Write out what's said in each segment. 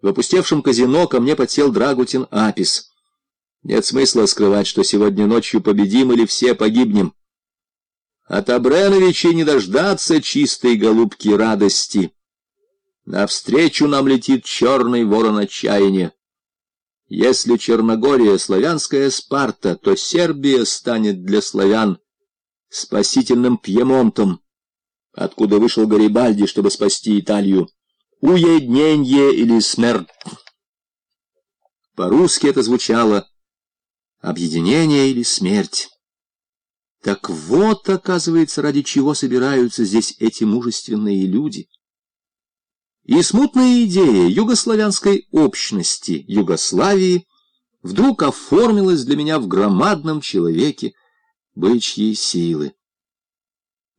В опустевшем казино ко мне подсел Драгутин Апис. Нет смысла скрывать, что сегодня ночью победим или все погибнем. От Абреновича не дождаться чистой голубки радости. Навстречу нам летит черный ворон отчаяния. Если Черногория — славянская Спарта, то Сербия станет для славян спасительным Пьемонтом, откуда вышел Гарибальди, чтобы спасти Италию. Уединение или смерть. По-русски это звучало «объединение или смерть». Так вот, оказывается, ради чего собираются здесь эти мужественные люди. И смутная идея югославянской общности Югославии вдруг оформилась для меня в громадном человеке бычьей силы.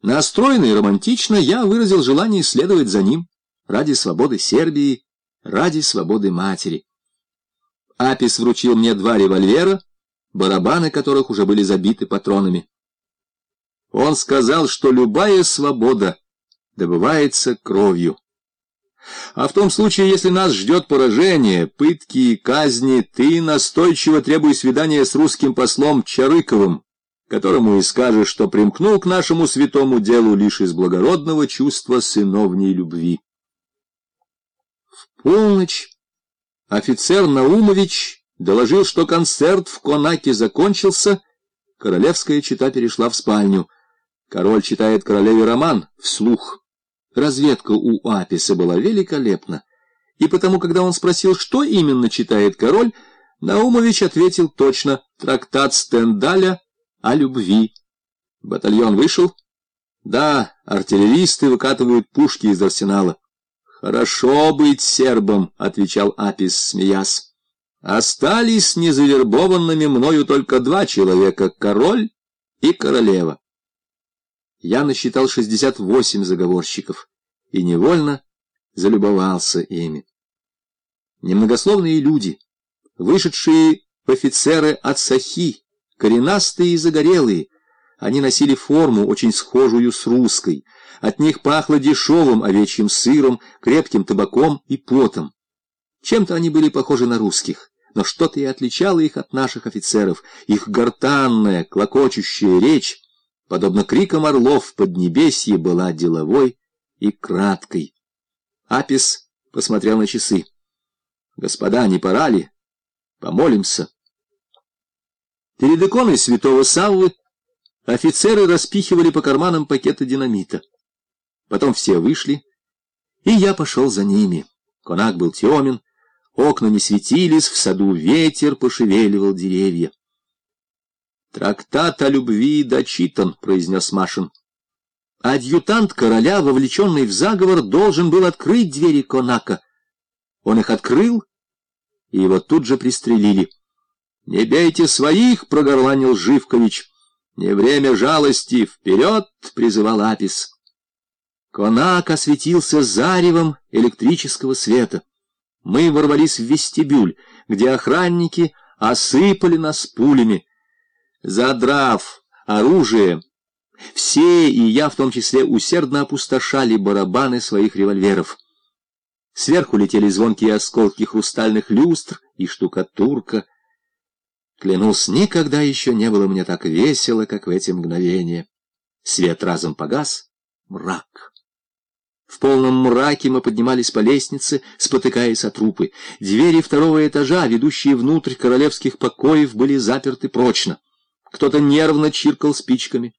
Настроенный романтично, я выразил желание следовать за ним ради свободы Сербии, ради свободы матери. Апис вручил мне два револьвера, барабаны которых уже были забиты патронами. Он сказал, что любая свобода добывается кровью. А в том случае, если нас ждет поражение, пытки и казни, ты настойчиво требуй свидания с русским послом Чарыковым, которому и скажешь, что примкнул к нашему святому делу лишь из благородного чувства сыновней любви. В полночь офицер Наумович доложил, что концерт в Конаке закончился, королевская чита перешла в спальню. Король читает королеве роман вслух. Разведка у Аписа была великолепна, и потому, когда он спросил, что именно читает король, Наумович ответил точно «Трактат Стендаля о любви». Батальон вышел? Да, артиллеристы выкатывают пушки из арсенала. «Хорошо быть сербом», — отвечал Апис, смеясь. «Остались незавербованными мною только два человека — король и королева» я насчитал 68 заговорщиков и невольно залюбовался ими. Немногословные люди, вышедшие офицеры от Сахи, коренастые и загорелые, они носили форму, очень схожую с русской. От них пахло дешевым овечьим сыром, крепким табаком и потом. Чем-то они были похожи на русских, но что-то и отличало их от наших офицеров. Их гортанная, клокочущая речь подобно крикам орлов под небесье, была деловой и краткой. Апис посмотрел на часы. «Господа, не пора ли? Помолимся». Перед иконой святого Саввы офицеры распихивали по карманам пакеты динамита. Потом все вышли, и я пошел за ними. Конак был темен, окна не светились, в саду ветер пошевеливал деревья. «Трактат о любви дочитан», — произнес Машин. Адъютант короля, вовлеченный в заговор, должен был открыть двери Конака. Он их открыл, и его тут же пристрелили. «Не бейте своих!» — прогорланил Живкович. «Не время жалости! Вперед!» — призывал Апис. Конак осветился заревом электрического света. Мы ворвались в вестибюль, где охранники осыпали нас пулями. Задрав оружие, все, и я в том числе, усердно опустошали барабаны своих револьверов. Сверху летели звонкие осколки хрустальных люстр и штукатурка. Клянусь, никогда еще не было мне так весело, как в эти мгновения. Свет разом погас, мрак. В полном мраке мы поднимались по лестнице, спотыкаясь от трупы. Двери второго этажа, ведущие внутрь королевских покоев, были заперты прочно. Кто-то нервно чиркал спичками.